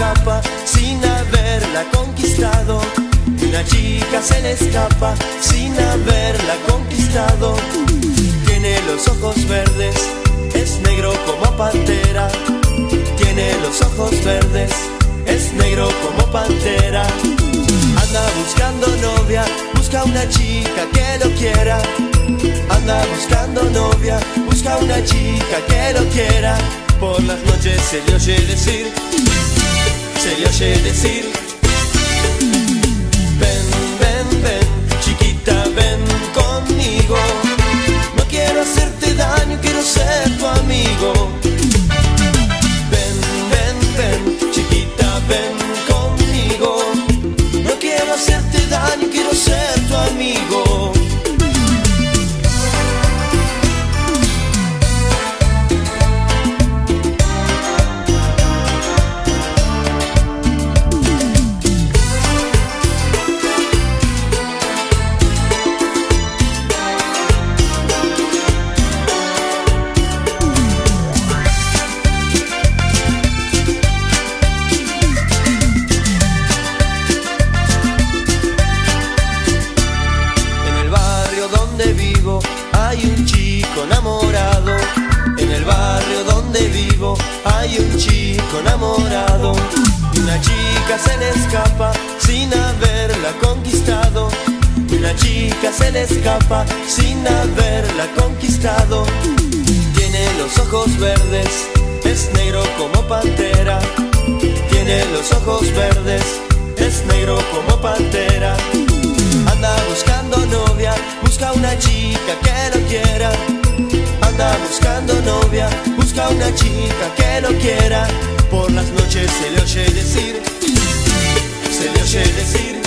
escapa sin haberla conquistado. Una chica se le escapa sin haberla conquistado. Tiene los ojos verdes, es negro como pantera. Tiene los ojos verdes, es negro como pantera. Anda buscando novia, busca una chica que lo quiera. Anda buscando novia, busca una chica que lo quiera. Por las noches se le oye decir, se le oye decir. Hay un chico enamorado. Una chica se le escapa sin haberla conquistado. Una chica se le escapa sin haberla conquistado. Tiene los ojos verdes, es negro busca una chica que lo quiera. Por las noches se le oye decir, se le oye decir.